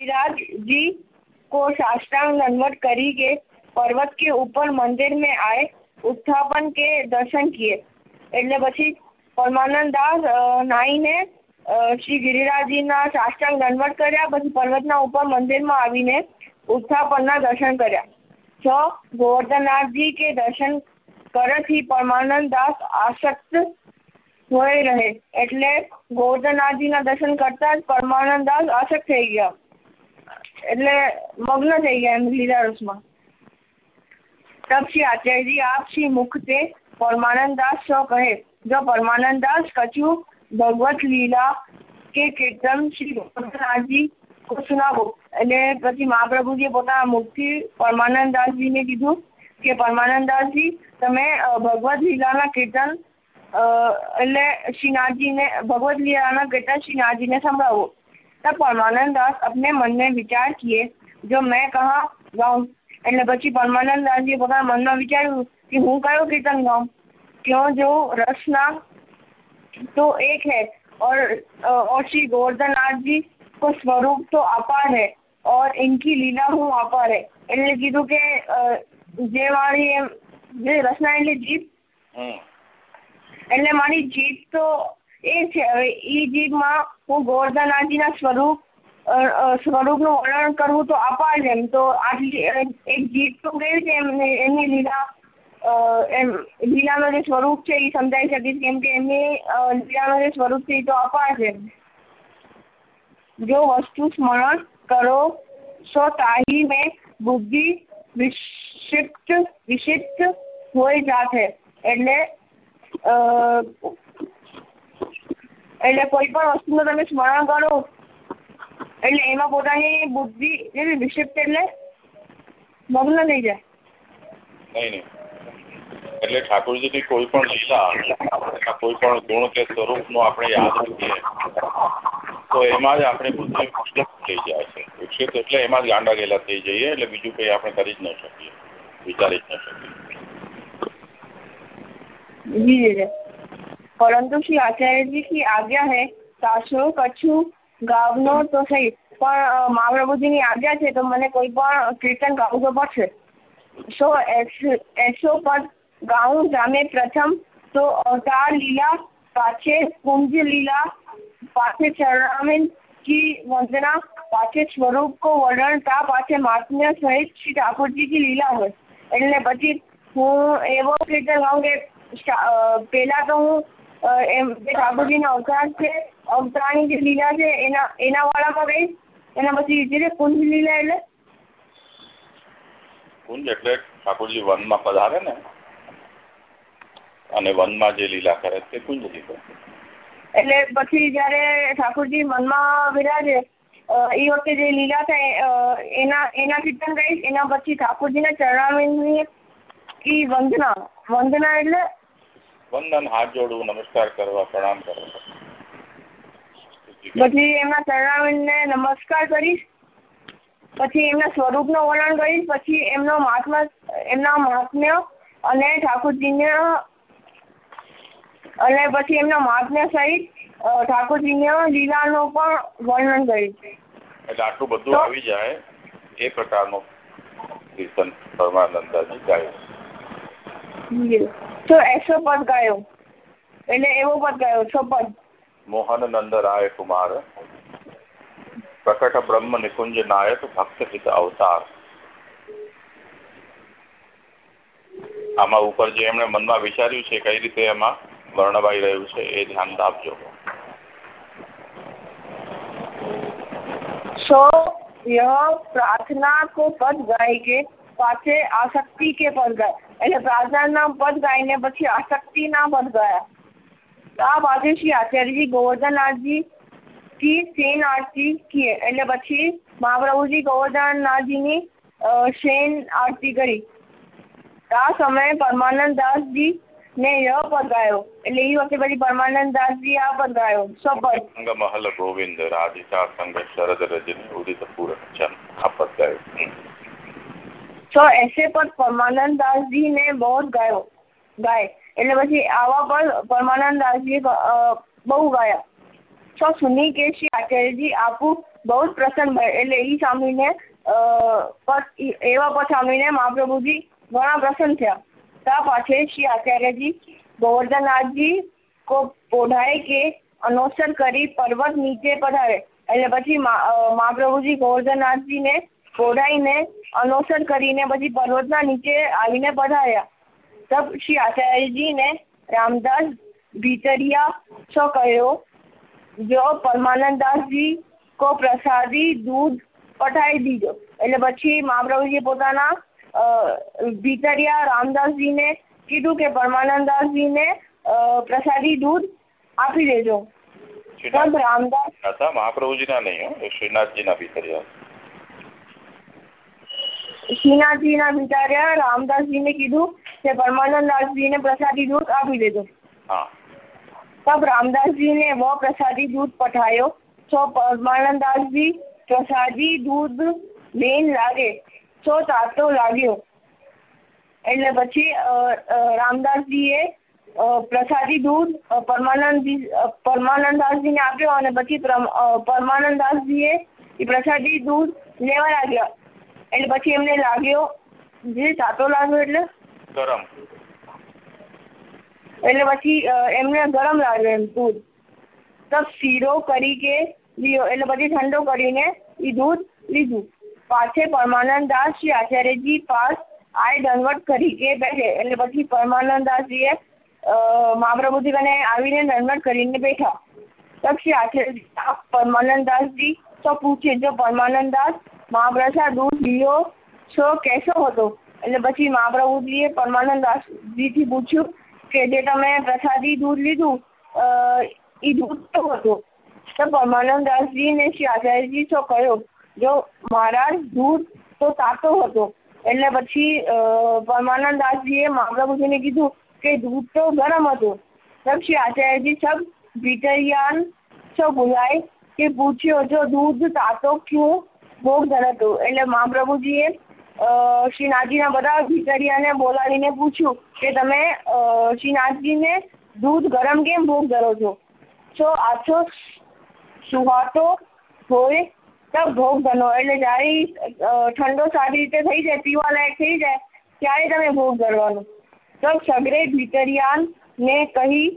विराज जी को साष्टांग दंडवत करी के पर्वत के ऊपर मंदिर में आए उत्थापन के दर्शन किए એટલે પછી પરમાનંદ દાસ નાઈને શ્રી ગિરિરાજજીના સાષ્ટાંગ દંડવત કર્યા પછી પર્વતના ઉપર મંદિરમાં આવીને ઉત્થાપનના દર્શન કર્યા છ ગોવર્ધનનાથજી કે દર્શન કરવાથી પરમાનંદ દાસ આસક્ત હોય રહે એટલે ગોવર્ધનનાથજીના દર્શન કરતા જ પરમાનંદ દાસ આસક્ત થઈ ગયા એટલે મગ્ન થઈ ગયા એમ લીલા રસમાં તબ શ્રી આચાર્યજી આપ શ્રી મુખતે પરમાનંદાસ છો કહે. જો પરમાનંદાસ કચું ભગવત લીલા કે કીર્તન શ્રી ગોપનાથજી સુનાવો એટલે પછી મહાપ્રભુજીએ પોતાના મુખથી પરમાનંદાસજીને કીધું કે પરમાનંદાસજી તમે ભગવત લીલાના કીર્તન એટલે શ્રીનાથજીને ભગવદ લીલાના કીર્તન શ્રીનાથજીને સંભળાવો. तब परमानंद दास अपने मन में विचार किए जो मैं कहा गाऊं એટલે પછી પરમાનંદ દાસજીએ પોતાના મનમાં વિચાર્યું કે હું કયો કીર્તન ગાઉં क्यों जो रसना तो एक है और और श्री गोवर्धननाथ जी को स्वरूप तो अपार है और इनकी લીલા હું અપાર है એટલે કીધું કે જે મારી એમ જે રસના એટલે જીભ એટલે મારી જીભ તો એ છે, હવે એ જીભમાં હું ગોવર્ધનનાથજીના સ્વરૂપ સ્વરૂપનું વર્ણન કરવું તો અપાર એમ. તો આટલી એક જીત તો ગઈ છે એમને એમની લીલા એમ, લીલાનું જે સ્વરૂપ છે એ સમજાઈ શકીશ કેમ કે એમની લીલાનું જે સ્વરૂપ છે એ તો અપાર છે જો વસ્તુ સ્મરણ કરો, સો તાહી મેં બુદ્ધિ વિક્ષિપ્ત વિક્ષિપ્ત હોય જાતે. એટલે એટલે કોઈ પણ વસ્તુનું તમે સ્મરણ કરો. એટલે એમાં પોતાની બુદ્ધિ એવી વિક્ષિપ્ત એટલે મગ્ન થઈ જાય. નહીં નહીં. એટલે ઠાકોરજીની કોઈ પણ લીલા કોઈ પણ ગુણ કે સ્વરૂપનું આપણે યાદ રાખીએ તો એમાં જ આપણે બુદ્ધિ વિક્ષિપ્ત થઈ જાય છે. વિક્ષિપ્ત એટલે એમાં જ ગાંડા ગયેલા થઈ જઈએ એટલે બીજું કઈ આપણે કરી જ ન શકીએ વિચારી જ ન શકીએ. પરંતુ શ્રી આચાર્યજી की आज्ञा है सासो कछु ગાવનો તો સહી પણ મહાપ્રભુજીની આજ્ઞા છે તો મને કોઈ પણ કીર્તન ગાવું તો પડશે સો એસો પદ ગાઉં જામે પ્રથમ તો અવતાર લીલા પાછે कुंज લીલા पाछे चरणामिन की वंदना पाछे स्वरूप को वर्णन તા પાછે મહાત્મ્ય સહિત શ્રી ઠાકોરજી की લીલા હોય એટલે પછી હું એવો કીર્તન ગાઉં કે પેલા તો હું એમ જે ઠાકોરજીનો અવતાર છે અવતારની જે લીલા છે એના એના વાળામાં ગઈ એના પછી જે કુંજ લીલા એટલે? કુંજ એટલે ઠાકોરજી વનમાં પધારે ને. અને વનમાં જે લીલા કરે તે કુંજ લીલા. એટલે પછી જયારે ઠાકોરજી વનમાં વિરાજે એ વખતે જે લીલા થાય એના એના કીર્તન ગાઈશ એના પછી ઠાકોરજીના ચરણામણી એ વંદના વંદના એટલે વંદન હાથ જોડવું નમસ્કાર કરવા પ્રણામ કરવા. પછી એમના ચરણામણીને નમસ્કાર કરીશ. પછી એમના સ્વરૂપનું વર્ણન કરીશ. પછી એમનો મહાત્મા એમના મહાત્મ્ય અને ઠાકોરજીને અને પછી એમના મહાત્મ્ય સહિત ઠાકોરજીને લીલાનું પણ વર્ણન કરીશ. એટલે આટલું બધું આવી જાય એ પ્રકારનું કીર્તન પરમાનંદાજી ગાયું જો એકસો પદ ગયો. એટલે એવો પદ ગયો છો પદ મોહન નંદ રાય કુમાર. પ્રકટ બ્રહ્મ નિકુંજ નાયક ભક્ત હિત અવતાર. આમાં ઉપર જે એમણે મનમાં વિચાર્યું છે કઈ રીતે એમાં વર્ણવાઈ રહ્યું છે એ ધ્યાન આપજો सो यह प्रार्थना को पद गए के पाछे आसक्ति કે पद ગાય. એટલે પ્રાર્થના પદ ગાય ને પછી આસક્તિ ના પદ ગયા. આ બાજુ શ્રી આચાર્યજી, ગોવર્ધનનાથજી થી શેન આરતી કીએ. એટલે પછી મહાપ્રભુજી ગોવર્ધનનાથજીની શેન આરતી કરી. આ સમયે પરમાનંદ દાસજી ને ય પદ ગાયો. એટલે એ વખતે પછી પરમાનંદ દાસજી આ પદ ગાયો. સપદ. અંગ મહલ ગોવિંદ રાધિકા સંગ શરદ રજની ઉદિત પૂરક આ પદ ગાયો. તો એસે પર પરમાનંદ દાસજી ને બહુ ગાયો, ગાય. એટલે પછી આવા પર પરમાનંદ દાસજી બહુ ગાયા. તો સુની કે શ્રી આચાર્યજી આપુ બહુ જ પ્રસન્ન ભય, એટલે એ સાંભળીને એવા પર સાંભળીને મહાપ્રભુજી ઘણા પ્રસન્ન થયા. ત્યાં પાછે શ્રી આચાર્યજી ગોવર્ધનનાથજી કો પોઢાએ કે અનોસર કરી પર્વત નીચે પધારે. એટલે પછી મહાપ્રભુજી ગોવર્ધનનાથજી ને પોઢાઈને અનોસર કરીને પછી પર્વતના નીચે આવીને પધાર્યા. તબ શ્રી આચાર્યજી ને રામદાસ ભીતરિયા છો કહ્યો જો પરમાનંદદાસજી કો પ્રસાદી દૂધ પઠાઈ દીધો. એટલે પછી મહાપ્રભુજી પોતાના ભીતરિયા રામદાસજીને કીધું કે પરમાનંદદાસજીને પ્રસાદી દૂધ આપી દેજો. તબ રામદાસ મહાપ્રભુજીના નહીં શ્રીનાથજીના ભીતરિયા. શ્રીનાથજીના ભીતરિયા રામદાસજીને કીધું કે પરમાનંદદાસજીને પ્રસાદી દૂધ આપી દેજો तब रामदास जी ने वह प्रसादी दूध पठायो तो परमानंदास जी प्रसादी दूध લેન લાગે તો તાતો લાગ્યો એટલે પછી રામદાસજીએ પ્રસાદી દૂધ પરમાનંદજી પરમાનંદદાસજીને આપ્યો અને પછી પરમાનંદદાસજીએ એ પ્રસાદી દૂધ લેવા લાગ્યા એટલે પછી એમને લાગ્યો જે તાતો લાગ્યો એટલે? ગરમ. એટલે પછી એમને ગરમ લાગ્યો એમ દૂધ. તો શીરો કરી કે લીધો એટલે પછી ઠંડો કરીને એ દૂધ લીધું. પાછે પરમાનંદ દાસ શ્રી આચાર્યજી પાસ આય દંડવટ કરી કે બેઠે. એટલે પછી પરમાનંદ દાસજીએ મહાપ્રભુજી કને આવીને દંડવટ કરીને બેઠા. શ્રી આચાર્ય પરમાનંદ દાસજી તો પૂછે જો પરમાનંદ દાસ મહાપ્રસાદ દૂધ લીધો છો કેસો હતો? એટલે પછી મહાપ્રભુજીએ પરમાનંદ દાસજીથી પૂછ્યું કે, જે તમે પ્રસાદી દૂધ લીધું એ દૂધ કેવું હતું? તો પરમાનંદદાસજી ને શ્રી આચાર્યજી તો કહ્યો, જો મહારાજ દૂધ તો તાતો હતો. એટલે પછી પરમાનંદદાસજીએ મહાપ્રભુજીને કીધું કે, દૂધ તો ગરમ હતું. તબ શ્રી આચાર્યજી સબ ભીતરિયાન છો બોલાય કે પૂછ્યો, જો દૂધ તાતો ક્યું? ભોગ હતું એટલે મહાપ્રભુજીએ શ્રીનાથજીના બધા ભીતરિયાને બોલાવીને પૂછ્યું કે તમે શ્રીનાથજીને દૂધ ગરમ કેમ ભોગ ધરો છો? છો આછો સુહાતો હોય તબ ભોગ ધનો. એટલે જ્યારે ઠંડો સારી રીતે થઈ જાય પીવા લાયક થઈ જાય, ત્યારે તમે ભોગ ધરવાનો. તો સગરે ભીતરિયાન ને કહી,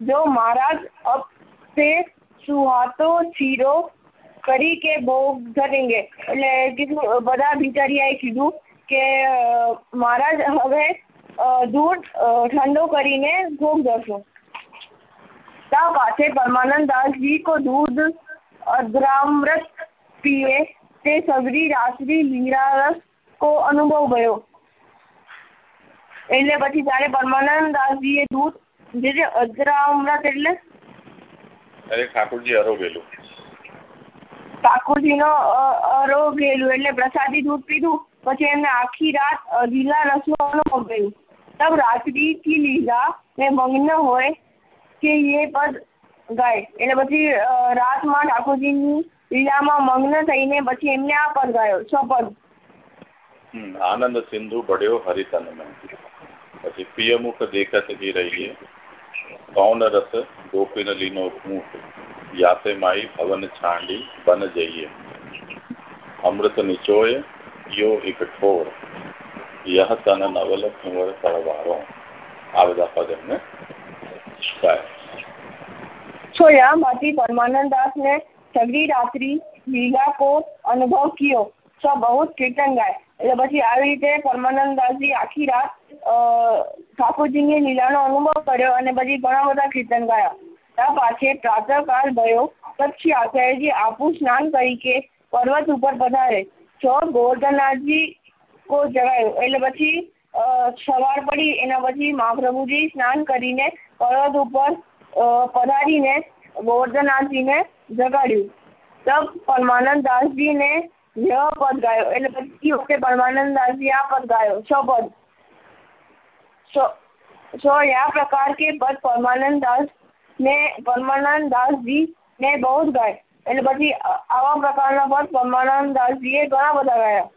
જો મહારાજ અબ से સુહાતો શીરો કરી કે ભોગ ધરેંગે એટલે કીધું બધા ભીતરિયાએ કીધું કે મહારાજ, હવે દૂધ ઠંડો કરીને ભોગ ધરશો. તા પાછે પરમાનંદ દાસજી કો દૂધ અદ્રામૃત પીએ, તે સગરી રાત્રિ લીરા રસ કો અનુભવ ગયો. એટલે પછી જયારે પરમાનંદ દાસજીએ દૂધ, જે અદ્રામૃત એટલે? અરે ઠાકોરજી અરોગેલું કાકુજી નો અરોગેલું એટલે પ્રસાદી દૂધ પીધું, પછી એમને આખી રાત લીલા રસનો ગયું તબ રાત્રી કી લીલા મેં મગ્ન હોય કે એ પદ ગાય. એટલે પછી રાતમાં ઠાકોરજીની લીલામાં મગ્ન થઈને પછી એમને આ પદ ગાયો છ પદ આનંદ સિંધુ પડ્યો હરિતન પછી પિયમુખ દેખત હી રહીએ કૌન રસ, ગોપીન લીનો મૂઠ વ્યાસે માઈ ભવન છાંડી બન જઈએ. અમૃત નિચોય યો એક ઠોર. યહ તન નવલ કુંવર પરવારો આ બધા પદ એમને છોયામાંથી પરમાનંદાસ ને સગરી રાત્રી લીલા કો અનુભવ કયો. છ બહુ કીર્તન ગાય. એટલે પછી આવી રીતે પરમાનંદ પરમાનંદાસજી આખી રાત ઠાકોરજીની લીલાનો અનુભવ કર્યો અને પછી ઘણા બધા કીર્તન ગાયા. પાસે પ્રાતઃકાલ ગયો. પછી આચાર્યજી આપું સ્નાન તરીકે પર્વત ઉપર પધારે. જો ગોવર્ધનનાથજી કો જણાયું એટલે પછી સવાર પડી. એના પછી મહાપ્રભુજી સ્નાન કરીને પર્વત ઉપર પધારીને ગોવર્ધનનાથજીને જગાડ્યું. તબ પરમાનંદ દાસજીને ય પદ ગાયો. એટલે પછી વખતે પરમાનંદ દાસજી આ પદ ગાયો. છ પદ. સો યા પ્રકાર કે પદ પરમાનંદ દાસ મેં પરમાનંદ દાસજી ને બહુ જ ગાય. એટલે પછી આવા પ્રકારના પદ પરમાનંદ દાસજીએ ઘણા બધા ગાયા.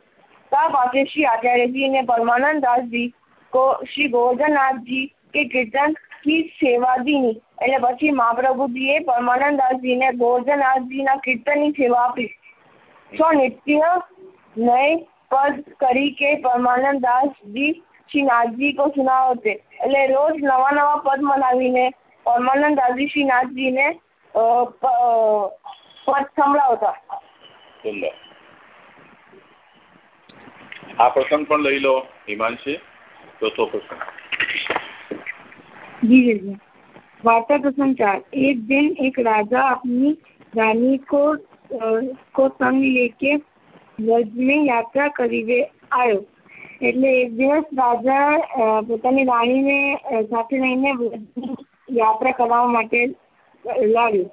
તા પાસે શ્રી આચાર્યજી ને પરમાનંદ દાસજી શ્રી ગોવર્ધનનાથજી કે કીર્તન કી સેવાદીની એટલે પછી મહાપ્રભુજીએ પરમાનંદ દાસજી ને ગોવર્ધનનાથજીના કીર્તનની સેવા આપી. સો નિત્ય નય પદ કરી કે પરમાનંદ દાસજી, શ્રી નાથજી કો સુનાવતે. એટલે રોજ નવા નવા પદ મનાવીને પરમાનંદ દાસજી શ્રી નાથજીને પદ સંભળાવતા સુંદર આ પ્રસંગ પણ લઈ લો હિમાંશી ચોથો प्रसंग जी जी वार्ता प्रसंग चार एक दिन एक राजा अपनी रानी को को संग लेके વ્રજ में યાત્રા કરી આવ્યો એટલે એક દિવસ રાજા પોતાની રાણીને સાથે લઈને યાત્રા કરવા માટે લાવ્યો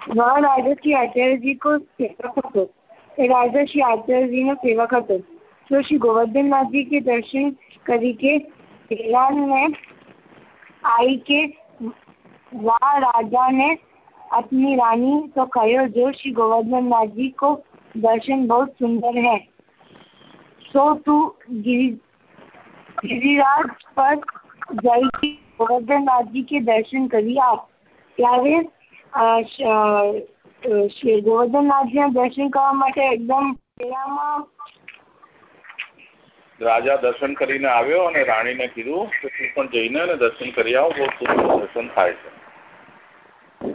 વહ રાજા આચાર્યજી કો સેવક હતો એ રાજા શ્રી આચાર્યજી નો સેવક હતો તો શ્રી ગોવર્ધનનાથજી કે દર્શન કરી કે ने आई के वह राजा ने अपनी रानी को कहो जो श्री गोवर्धन नाथ जी को दर्शन बहुत सुंदर है सो तू गिरिराज पर जाई गोवर्धन नाथ जी के दर्शन કરી આપ ત્યારે શ્રી ગોવર્ધનનાથજીના દર્શન કરવા માટે એકદમ પેલામાં રાજા દર્શન કરીને આવ્યો અને રાણીને કીધું કે તું પણ જઈને અને દર્શન કરી આવો બહુ સુંદર દર્શન થાય છે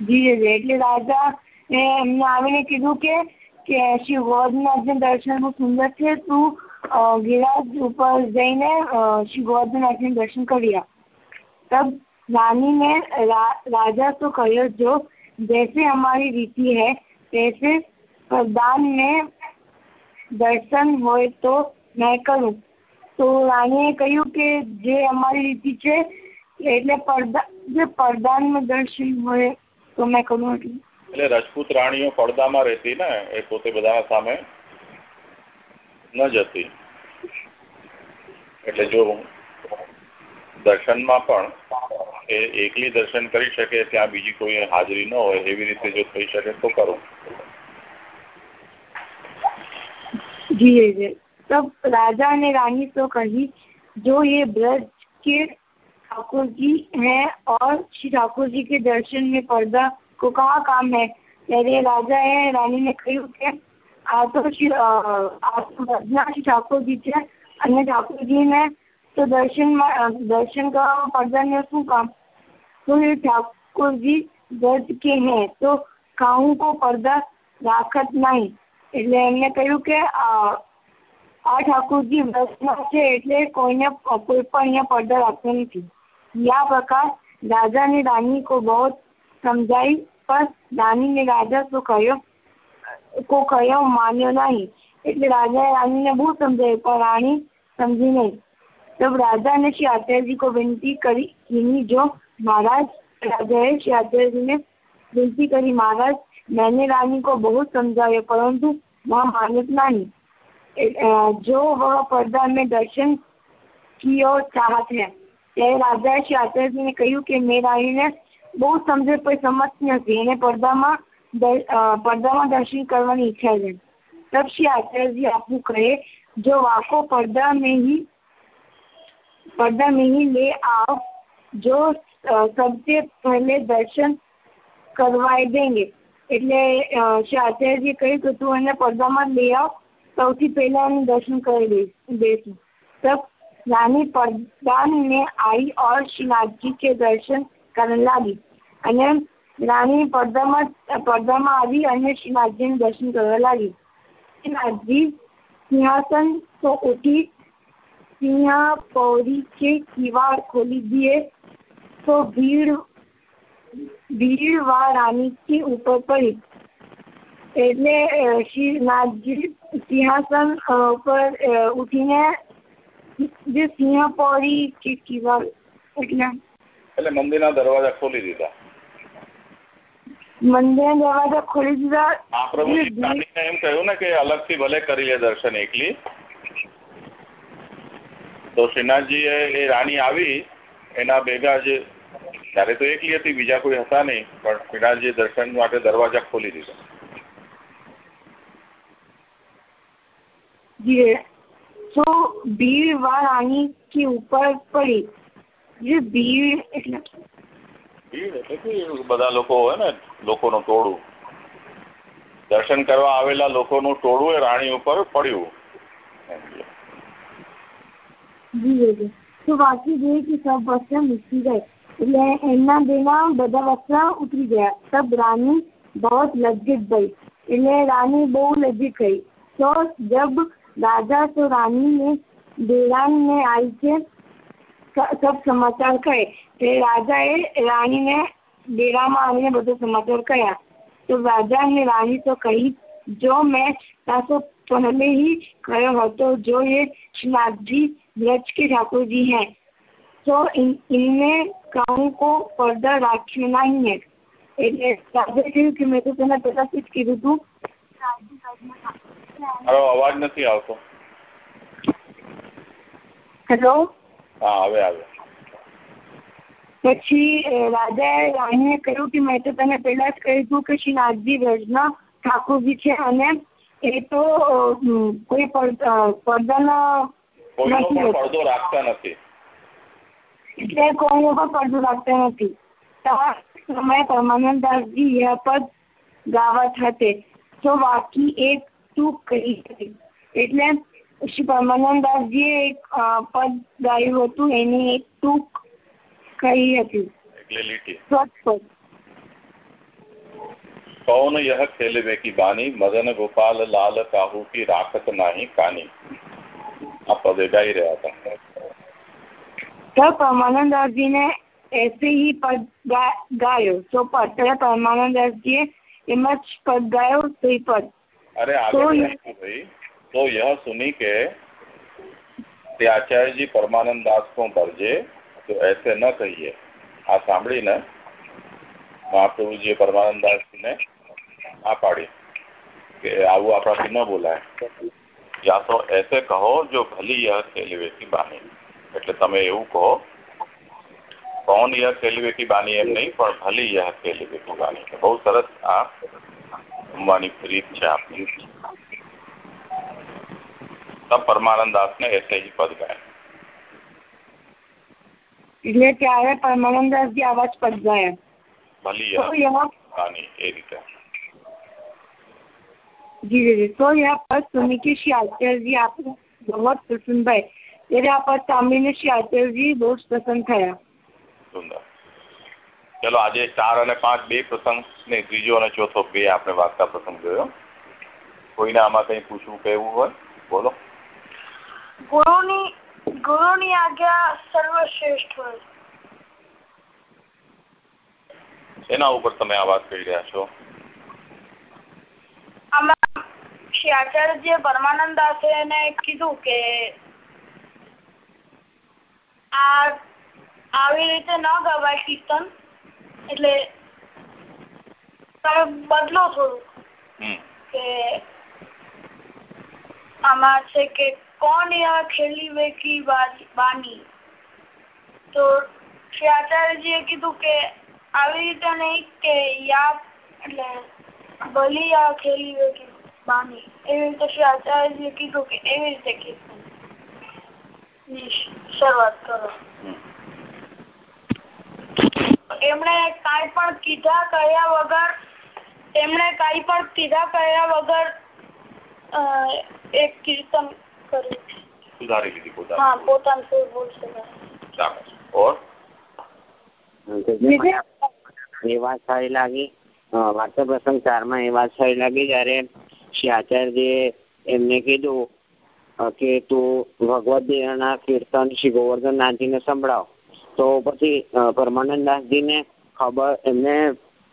જી જી એટલે રાજા એમને આવીને કીધું કે કે શ્રી ગોવર્ધનનાથનું દર્શન બહુ સુંદર છે તું ગિરાજ ઉપર જઈને શ્રી ગોવર્ધનનાથનું દર્શન કરી આ तब रानी ने रा, राजा तो कहो जो जैसे हमारी रीति है वैसे प्रदान में દર્શન હોય તો મેં કરું તો રાણીએ કહ્યું કે જે અમારી રીતિ છે એટલે પડદા જે પડદાનમાં દર્શન હોય તો મેં કરું એટલે એટલે રજપૂત રાણીઓ પડદામાં રહેતી ને એ પોતે બધા સામે ન જતી એટલે જો દર્શનમાં પણ એ એકલી દર્શન કરી શકે ત્યાં બીજી કોઈ હાજરી ન હોય એવી રીતે જો થઈ શકે તો કરું जी जी तब राजा ने रानी तो कही जो ये ब्रज के ठाकुर जी हैं और श्री ठाकुर जी के दर्शन में पर्दा को कहा काम है ત્યારે રાજા એ રાણીને કહ્યું કે આ ठाकुर जी थे अन्य ठाकुर जी ने तो दर्शन दर्शन का पर्दा ने शू काम तो ये ठाकुर जी दर्द के हैं तो काउ को पर्दा राखत नहीं? कहू के आ, ठाकुर जी व्रतले कोई पर्दा रखते नहीं प्रकार राजा ने रानी को बहुत समझाई पर रानी ने राजा तो कहो को કયો માન્યો નહીં એટલે રાજાએ રાણીને બહુ સમજાયું પણ રાણી સમજી નહીં तब राजा ने श्री आचार्य जी को विनती करी किन्हीं जो महाराज राजा है श्री आचार्य जी ने विनती करी महाराज मैंने रानी को बहुत समझाया परंतु वह मानत नहीं जो वह पर्दा में दर्शन की ओर चाहत है ત્યારે રાજાએ શ્રી આચાર્યજીને કહ્યું કે મેં રાણીને બહુ સમજે પણ સમજતી નથી એને પડદામાં પડદામાં દર્શન કરવાની ઈચ્છા છે तब श्री आचार्य जी आपको कहे जो वाको पर्दा में ही पर्दा में ही ले आओ जो सबसे पहले दर्शन करवाई देंगे એટલે શ્રી આચાર્યજીએ કહ્યું કે તું એને પડદામાં લઈ આવ સૌથી પહેલા એનું દર્શન કરી દેશું तब रानी परदान में आई और श्रीनाथ जी के दर्शन करने लगी અને રાણી પડદામાં પડદામાં આવી અને શ્રીનાથજીનું દર્શન કરવા લાગી શ્રીનાથજી સિંહાસન તો ઉઠી સિંહ પૌરી के किवाड़ खोली दिए तो भीड़ ભીડ વા રાની की ઉપર પડી એટલે શ્રીનાથજી સિંહાસન ઉપર ઉઠીને જે સિંહ પૌરી કે કિવા એટલે એટલે મંદિરના દરવાજા ખોલી દીધા મંદિરના દરવાજા ખોલી દીધા આ પ્રભુ રાણીને એમ કહ્યું ને કે અલગથી ભલે કરી લે દર્શન એકલી તો શ્રીનાથજી એ રાણી આવી એના ભેગા જ ત્યારે તો એકલી હતી બીજા કોઈ હતા નહીં પણ શ્રીનાથજી દર્શન માટે દરવાજા ખોલી દીધા जी तो भीड़ व रानी के ऊपर पड़ी જે ભીડ બધા લોકો હોય ને, લોકોનું ટોળું. દર્શન કરવા આવેલા લોકોનું ટોળું એ રાણી ઉપર પડ્યું. તો બાકી જોઈએ સબ વસ્ત્ર મૂકી ગઈ. એટલે એમના બેના બધા વસ્ત્ર ઉતરી ગયા. તબ રાની બહુ લજ્જિત ગઈ. એટલે રાની બહુ લજ્જિત ગઈ તો જબ રાજા તો રાની ને દેરાન ને આવી છે सब समाचार कहे। तो राजा राणी ने डेरा मैंने बढ़ो समाचार कहया तो राजा ने राणी तो कही जो मैं तासो पहले ही कहो हो तो जो ये श्री ब्रज के ठाकुर जी हैं तो इनमें कहूँ को पर्दा राखियो ही है। એટલે હા હવે આવ્યો પછી રાજાએ રાણીને કહ્યું કે મેં તો તને પહેલા જ કહ્યું હતું કે શ્રી નાથજી વ્રજના ઠાકોરજી છે અને એ તો કોઈ પડદાનો પડદો રાખતા નથી. એટલે કોઈનો પણ પડદો રાખતા નથી. સમય પરમાનંદદાસજી પદ ગાવત હતે તો બાકી એક તું કહી હતી. એટલે શ્રી પરમાનંદદાસજીએ એક પદ ગાયું હતું એની એક ટૂંક કહી હતી એટલે લીટી સ્વચ્છ कौन यह खेलवे की बानी मदन गोपाल लाल काहू की राखत नाही कानी આ પદે ગાઈ રહ્યા હતા तो परमानंद जी ने ऐसे ही पद गा, गायो तो पद तो परमानंद जी एम જ પદ ગાયો તો એ પદ अरे तो आगे यह- नहीं भाई तो यह सुनी के તે આચાર્યજી પરમાનંદ દાસ को ભરજે તો ऐसे न कहिए આ સાંભળીને મહાપ્રભુજીએ પરમાનંદ દાસને આ પાડી કે આવું આપણાથી ન બોલાય યા તો ऐसे કહો જો ભલી યહ ખેલવે કી બાની એટલે તમે એવું કહો કોણ યહ ખેલવે કી બાની એમ નહીં પણ ભલી યહ ખેલવે કી બાની બહુ સરસ આ અંબાની રીત છે આપની तब परमानंद दास ने ऐसे ही पद गाए એટલે ત્યારે પરમાનંદદાસજી આવા જ પદ ગાયા भली तो यह यह कहानी ए રીતે जी जी तो यह पद सुनी के श्री आचार्य जी आप बहुत प्रसन्न भय ત્યારે આ પદ સાંભળીને શ્રી આચાર્યજી બહુ જ પ્રસન્ન થયા સુંદર ચલો આજે ચાર અને પાંચ બે પ્રસંગ ને ત્રીજો અને ચોથો બે આપણે વાર્તા પ્રસંગ જોયો કોઈને આમાં કઈ પૂછવું કહેવું હોય બોલો ગુરુની ગુરુની આજ્ઞા સર્વશ્રેષ્ઠ હોય. એના ઉપર તમે આ વાત કરી રહ્યા છો? આમાં શ્રી આચાર્યજીએ પરમાનંદ દાસે એને કીધું કે આ આવી રીતે ન ગવાય કીર્તન એટલે તમે બદલો થોડું કે આમાં છે કે યહ ખેલી વેકી બાની બાની તો શ્રી આચાર્યજીએ કીધું કે આવી રીતે નહીં કે યા એટલે ભલી યા ખેલી વેકી બાની એવી રીતે શ્રી આચાર્યજીએ કીધું કે એવી રીતે શરૂઆત કરો એમણે કાંઈ પણ કીધા કહ્યા વગર તેમણે કાંઈ પણ કીધા કહ્યા વગર એક કીર્તન સુધારી લીધી પોતાની હા પોતાનું સુર બોલ સુધાર્યું. ચાલો. ઓર? એ વાત સારી લાગી. વાર્તા પ્રસંગ ચારમાં એ વાત સારી લાગી જયારે શ્રી આચાર્યજીએ એમને કીધું કે તું ભગવદ દેવના કીર્તન શ્રી ગોવર્ધનનાથજીને સંભળાવ. તો પછી અ, પરમાનંદદાસજીને ખબર એમને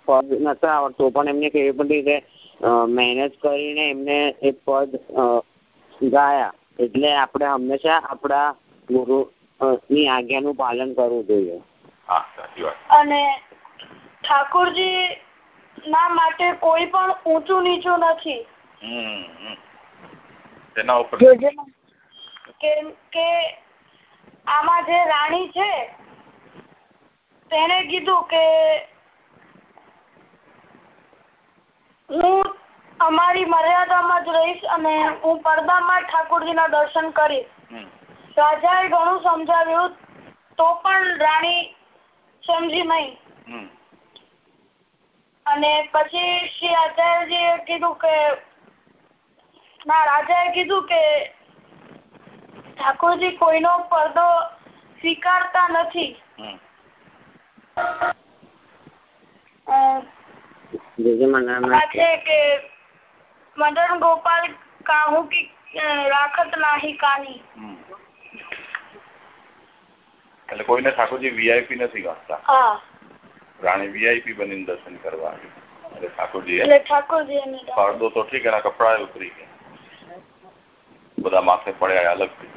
પદ નતા આવડતું પણ એમને કેવી પડી કે મહેનત કરીને એમને એ પદ ગાયા. એટલે આપણે હંમેશા આપણા ગુરુ ની આજ્ઞા આજ્ઞાનું પાલન કરવું જોઈએ. હા સાચી વાત. અને ઠાકોરજી ના માટે કોઈ પણ ઊંચું નીચું નથી. હમ હમ. તેના ઉપર કેમ કે આમાં જે રાણી છે તેને કીધું કે હું અમારી મર્યાદામાં જ રહીશ અને હું પડદામાં ઠાકોરજીના દર્શન કરીશ. રાજા રાજાએ ઘણું સમજાવ્યું તો પણ રાણી સમજી નહીં. અને પછી શ્રી આચાર્યજીએ કીધું કે ના રાજાએ કીધું કે ઠાકોરજી કોઈનો પડદો સ્વીકારતા નથી. કે મદન ગોપાલ કાહુ કી રાખત નાહી કાની એટલે કોઈને ઠાકોરજી વીઆઈપી નથી ગણતા રાણી વીઆઈપી બનીને દર્શન કરવા આવી એટલે ઠાકોરજી એટલે ઠાકોરજી પડદો તો ઠીક એના કપડા ઉતરી ગયા. બધા માથે પડ્યા અલગથી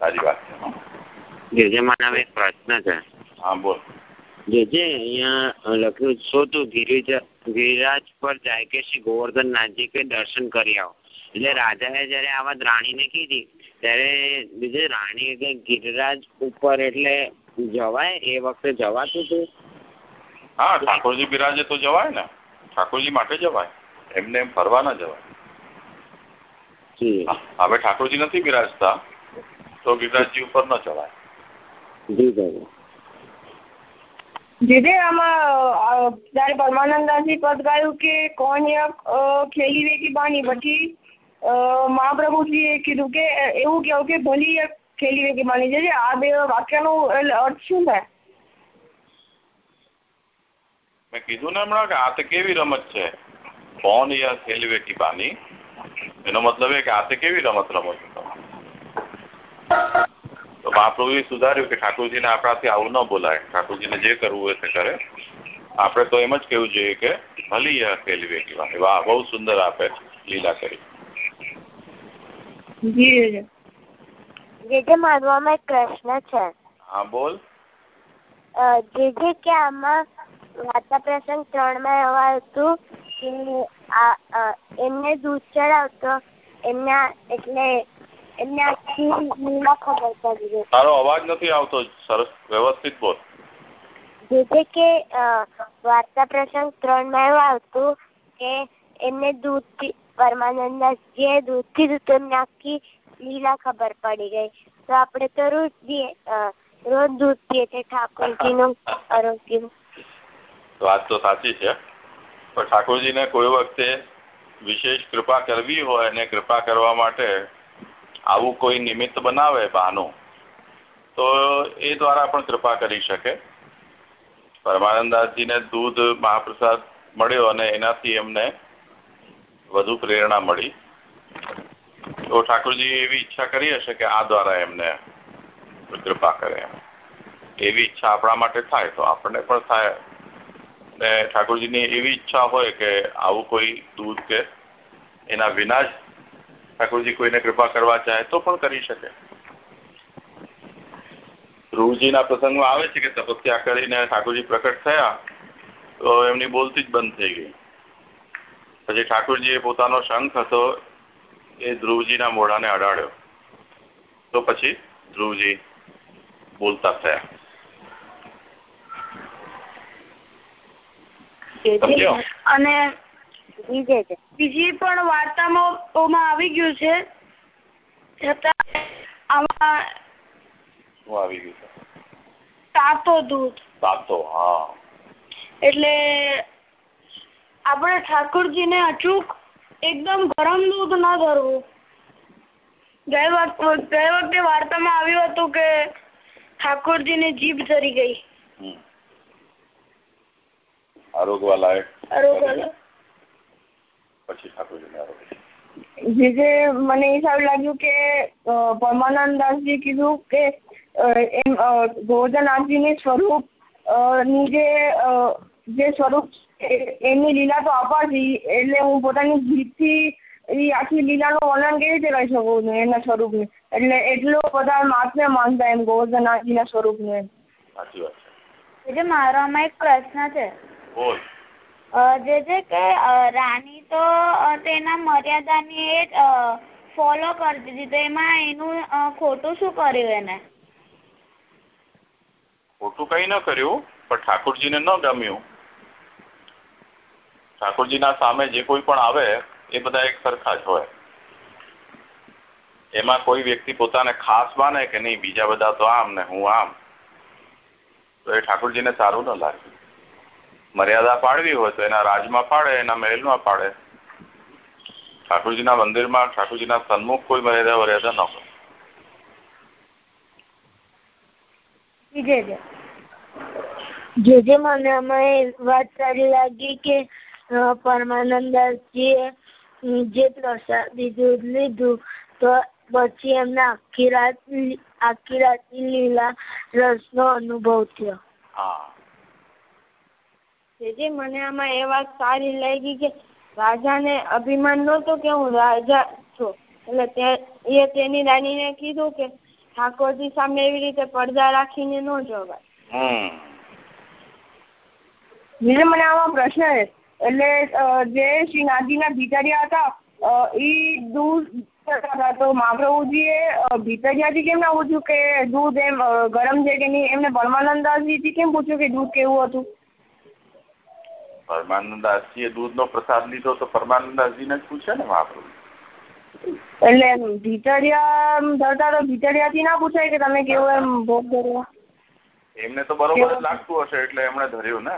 સારી વાત છે. એક પ્રશ્ન છે. હા બોલ. જે છે અહીંયા લખ્યું છો તું ગિરિજ ગિરિરાજ પર જાય કે શ્રી ગોવર્ધન નાથજી કે દર્શન કરી આવો. એટલે રાજાએ જયારે આ વાત રાણીને કીધી ત્યારે બીજે રાણીએ કે ગિરિરાજ ઉપર એટલે જવાય? એ વખતે જવાતું હતું હા ઠાકોરજી બિરાજે તો જવાય ને. ઠાકોરજી માટે જવાય. એમને એમ ફરવા ના જવાય. જી. હવે ઠાકોરજી નથી બિરાજતા તો ગિરિરાજજી ઉપર ન જવાય. જી. બાબા જે જે આમાં જયારે પરમાનંદાસજી પદ ગાયું કે કોણ યક ખેલી વેગી બાની? પછી મહાપ્રભુજીએ કીધું કે એવું કેવું કે ભલી યક ખેલી વેગી બાની. જે જે આ બે વાક્યનું અર્થ શું થાય? મેં કીધું ને હમણાં કે આ તો કેવી રમત છે? કોણ યા ખેલી વેગી બાની? એનો મતલબ એ કે આ તો કેવી રમત રમો છો તો મહાપ્રભુએ સુધાર્યું કે ઠાકોરજીને આપણાથી આવું ન બોલાય. ઠાકોરજીને જે કરવું હોય તે કરે. આપણે તો એમ જ કહેવું જોઈએ કે ભલી યા વેગી વાહ વાહ બહુ સુંદર આપે લીલા કરી. જી એક પ્રશ્ન છે. હા બોલ. જે જે કે આમાં વાર્તા પ્રસંગ ત્રણમાં એવું હતું કે એમને દૂધ ચડાવતો. એમના એટલે તારો અવાજ નથી આવતો સરસ વ્યવસ્થિત બોલ. જે જે કે વાર્તા પ્રસંગ ત્રણમાં એવું આવતું કે એમને દૂધ પી- પરમાનંદાજીએ દૂધ પીધું તો એમને આખી લીલા ખબર પડી ગઈ. તો આપણે તો રોજ અ, રોજ દૂધ પીએ છે ઠાકોરજી નું આરોગ્ય વાત તો સાચી છે. પણ ઠાકોરજીને કોઈ વખતે વિશેષ કૃપા કરવી હોય અને કૃપા કરવા માટે આવું કોઈ નિમિત્ત બનાવે બહાનું, તો એ દ્વારા પણ કૃપા કરી શકે. પરમાનંદાસજીને દૂધ, મહાપ્રસાદ મળ્યો અને એનાથી એમને વધુ પ્રેરણા મળી. તો ઠાકોરજી એવી ઈચ્છા કરી હશે કે આ દ્વારા એમને કૃપા કરે. એવી ઈચ્છા આપણા માટે થાય તો આપણને પણ થાય. ને ઠાકોરજીની એવી ઈચ્છા હોય કે આવું કોઈ દૂધ કે એના વિના ઠાકોરજી કોઈને કૃપા કરવા ચાહે તો પણ કરી શકે. ધ્રુવજીના પ્રસંગમાં આવે છે કે તપસ્યા કરીને ઠાકોરજી પ્રકટ થયા તો એમની બોલતી જ બંધ થઈ ગઈ. પછી ઠાકોરજીએ પોતાનો શંખ હતો એ ધ્રુવજીના મોઢાને અડાડ્યો. તો પછી ધ્રુવજી બોલતા થયા. અને બીજે છે. બીજી પણ વાર્તામાં આવી ગયું છે. છતાં આમાં શું આવી ગયું છે? તાતો દૂધ. સાતો હા. એટલે આપણે ઠાકોરજીને અચૂક એકદમ ગરમ દૂધ ન ધરવું. ગઈ વખત વાર્તામાં આવ્યું હતું કે ઠાકોરજીની જીભ ધરી ગઈ. આરોગવા લાયક અરોગલ પછી ઠાકોરજીને આરોગ્ય જે જે મને એ સારું લાગ્યું કે પરમાનંદ પરમાનંદદાસજી કીધું કે એમ અ, ગોવર્ધનનાથજીની સ્વરૂપની જે જે સ્વરૂપ છે, એમની લીલા તો અપાતી એટલે હું પોતાની જીભથી એ આખી લીલાનું વર્ણન કેવી રીતે કરી શકું છું એમના સ્વરૂપનું? એટલે એટલો બધા માથને માનતા એમ ગોવર્ધનનાથજીના સ્વરૂપનું. એમ સાચી વાત છે. મારો આમાં એક પ્રશ્ન છે. બોલ. જે છે કે રાની તો તેના મર્યાદાની એ ફોલો કરતી હતી તો એમાં એનું ખોટું શું કર્યું એને? ખોટું કઈ ન કર્યું, પણ ઠાકોરજીને ન ગમ્યું. ઠાકોરજીના સામે જે કોઈ પણ આવે, એ બધા એક સરખા જ હોય. એમાં કોઈ વ્યક્તિ પોતાને ખાસ માને કે નહીં, બીજા બધા તો આમ ને હું આમ. તો એ ઠાકોરજીને સારું ન લાગે મર્યાદા પાડવી હોય તો એના રાજમાં પાડે એના મહેલમાં પાડે. ઠાકોરજીના મંદિરમાં ઠાકોરજીના સન્મુખ કોઈ મર્યાદા મર્યાદા ન હોય. જે જે મને અમે વાત સારી લાગી કે અ, પરમાનંદદાસજીએ જે પ્રસાદી દૂધ લીધું તો પછી એમને આખી રાત આખી રાતની લીલા રસનો અનુભવ થયો. હા. જે મને આમાં એ વાત સારી લાગી કે રાજાને અભિમાન નહોતું કે હું રાજા છું. એટલે તે એ તેની રાણીને કીધું કે ઠાકોરજી સામે એવી રીતે પડદા રાખીને ન જોવાય. હમ. બીજો મને આમાં પ્રશ્ન છે. એટલે જે શ્રી નાથજીના ભીતરિયા હતા એ ઈ દૂધ કરતા હતા. તો મહાપ્રભુજીએ અ, ભીતરિયાથી કેમ ના પૂછ્યું કે દૂધ એમ ગરમ છે કે નહીં? એમને પરમાનંદાસજીથી કેમ પૂછ્યું કે દૂધ કેવું હતું? પરમાનંદાસજીએ દૂધનો પ્રસાદ લીધો તો પરમાનંદાસજીને જ પૂછે ને મહાપ્રભુ એટલે ભીતરિયા ધરતા તો ભીતરિયાથી ના પૂછાય કે તમે કેવું એમ ભોગ ધર્યો? એમને તો બરોબર જ લાગતું હશે એટલે એમણે ધર્યું ને.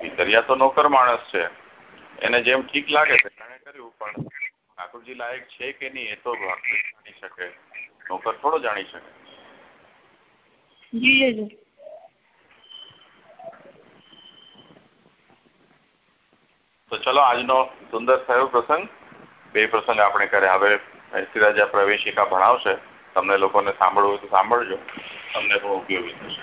ભીતરિયા તો નોકર માણસ છે. એને જેમ ઠીક લાગે છે એને કર્યું પણ ઠાકોરજી લાયક છે કે નહીં એ તો જાણી શકે. નોકર થોડો જાણી શકે. જી જી. તો ચલો આજનો સુંદર થયો પ્રસંગ. બે પ્રસંગ આપણે કર્યા. હવે રાજા પ્રવેશિકા ભણાવશે. તમને લોકોને સાંભળવું હોય તો સાંભળજો. તમને બહુ ઉપયોગી થશે.